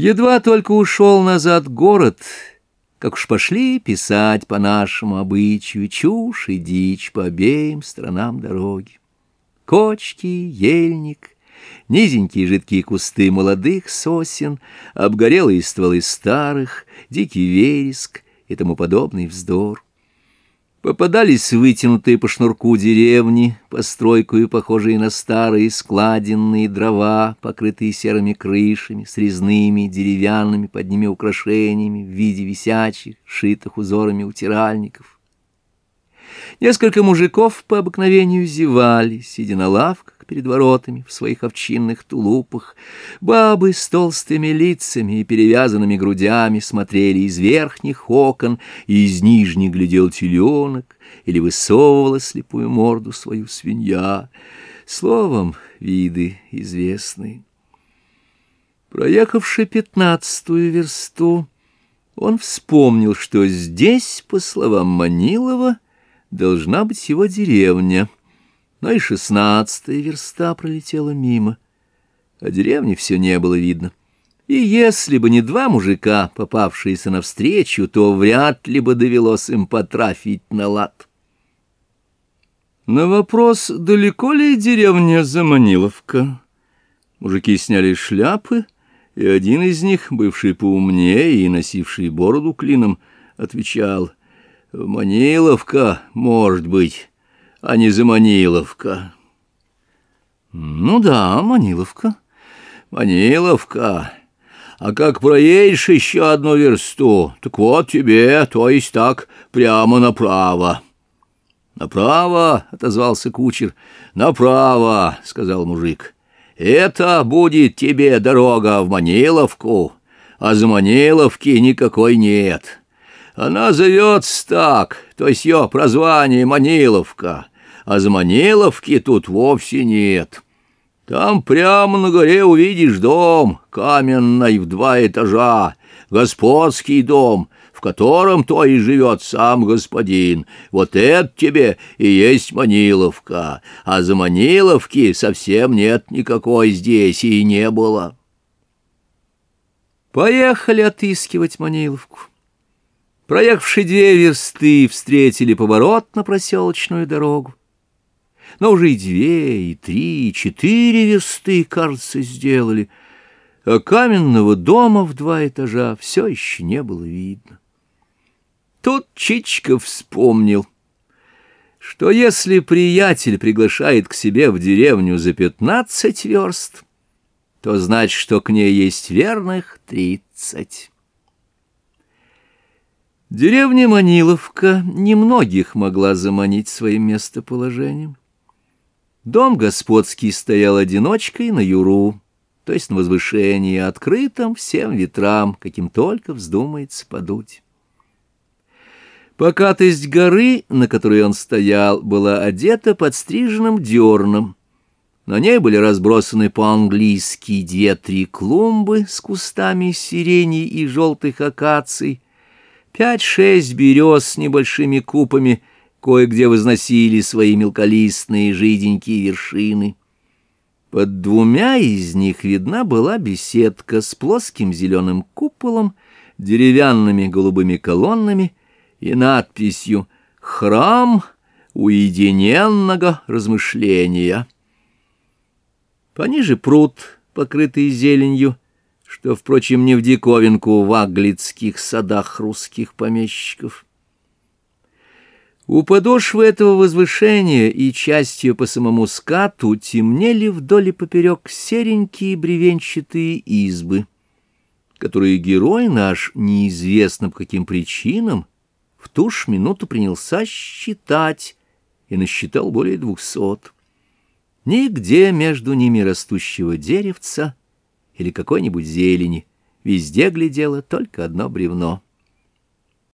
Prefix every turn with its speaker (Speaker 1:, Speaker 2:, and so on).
Speaker 1: Едва только ушел назад город, как уж пошли писать по нашему обычаю чушь и дичь по обеим сторонам дороги. Кочки, ельник, низенькие жидкие кусты молодых сосен, обгорелые стволы старых, дикий вереск и тому подобный вздор. Попадались вытянутые по шнурку деревни, постройкою похожие на старые складенные дрова, покрытые серыми крышами, с резными деревянными под ними украшениями в виде висячих, шитых узорами утиральников. Несколько мужиков по обыкновению зевали, сидя на лавках перед воротами в своих овчинных тулупах. Бабы с толстыми лицами и перевязанными грудями смотрели из верхних окон, и из нижних глядел теленок, или высовывала слепую морду свою свинья. Словом, виды известные. Проехавши пятнадцатую версту, он вспомнил, что здесь, по словам Манилова, должна быть его деревня. Но и шестнадцатая верста пролетела мимо, а деревни все не было видно. И если бы не два мужика, попавшиеся навстречу, то вряд ли бы довелось им потрафить на лад. На вопрос, далеко ли деревня Заманиловка, мужики сняли шляпы, и один из них, бывший поумнее и носивший бороду клином, отвечал — Маниловка, может быть, а не Заманиловка. Ну да, Маниловка. Маниловка. А как проедешь еще одну версту, так вот тебе, то есть так, прямо направо. Направо, — отозвался кучер. Направо, — сказал мужик. Это будет тебе дорога в Маниловку, а за Маниловки никакой нет. Она зовется так, то есть ее прозвание Маниловка, а за Маниловки тут вовсе нет. Там прямо на горе увидишь дом, каменный в два этажа, господский дом, в котором то и живет сам господин. Вот это тебе и есть Маниловка, а за совсем нет никакой здесь и не было. Поехали отыскивать Маниловку. Проехавши две версты, встретили поворот на проселочную дорогу. Но уже и две, и три, и четыре версты, кажется, сделали, а каменного дома в два этажа все еще не было видно. Тут Чичиков вспомнил, что если приятель приглашает к себе в деревню за пятнадцать верст, то значит, что к ней есть верных тридцать. Деревня Маниловка немногих могла заманить своим местоположением. Дом господский стоял одиночкой на юру, то есть на возвышении, открытом всем ветрам, каким только вздумается подуть. Покатость горы, на которой он стоял, была одета подстриженным дерном. На ней были разбросаны по-английски две-три клумбы с кустами сирени и желтых акаций, Пять-шесть берез с небольшими купами кое-где возносили свои мелколистные жиденькие вершины. Под двумя из них видна была беседка с плоским зеленым куполом, деревянными голубыми колоннами и надписью «Храм уединенного размышления». Пониже пруд, покрытый зеленью, что, впрочем, не в диковинку в аглицких садах русских помещиков. У подошвы этого возвышения и частью по самому скату темнели вдоль и поперек серенькие бревенчатые избы, которые герой наш, неизвестно по каким причинам, в ту ж минуту принялся считать и насчитал более двухсот. Нигде между ними растущего деревца или какой-нибудь зелени. Везде глядело только одно бревно.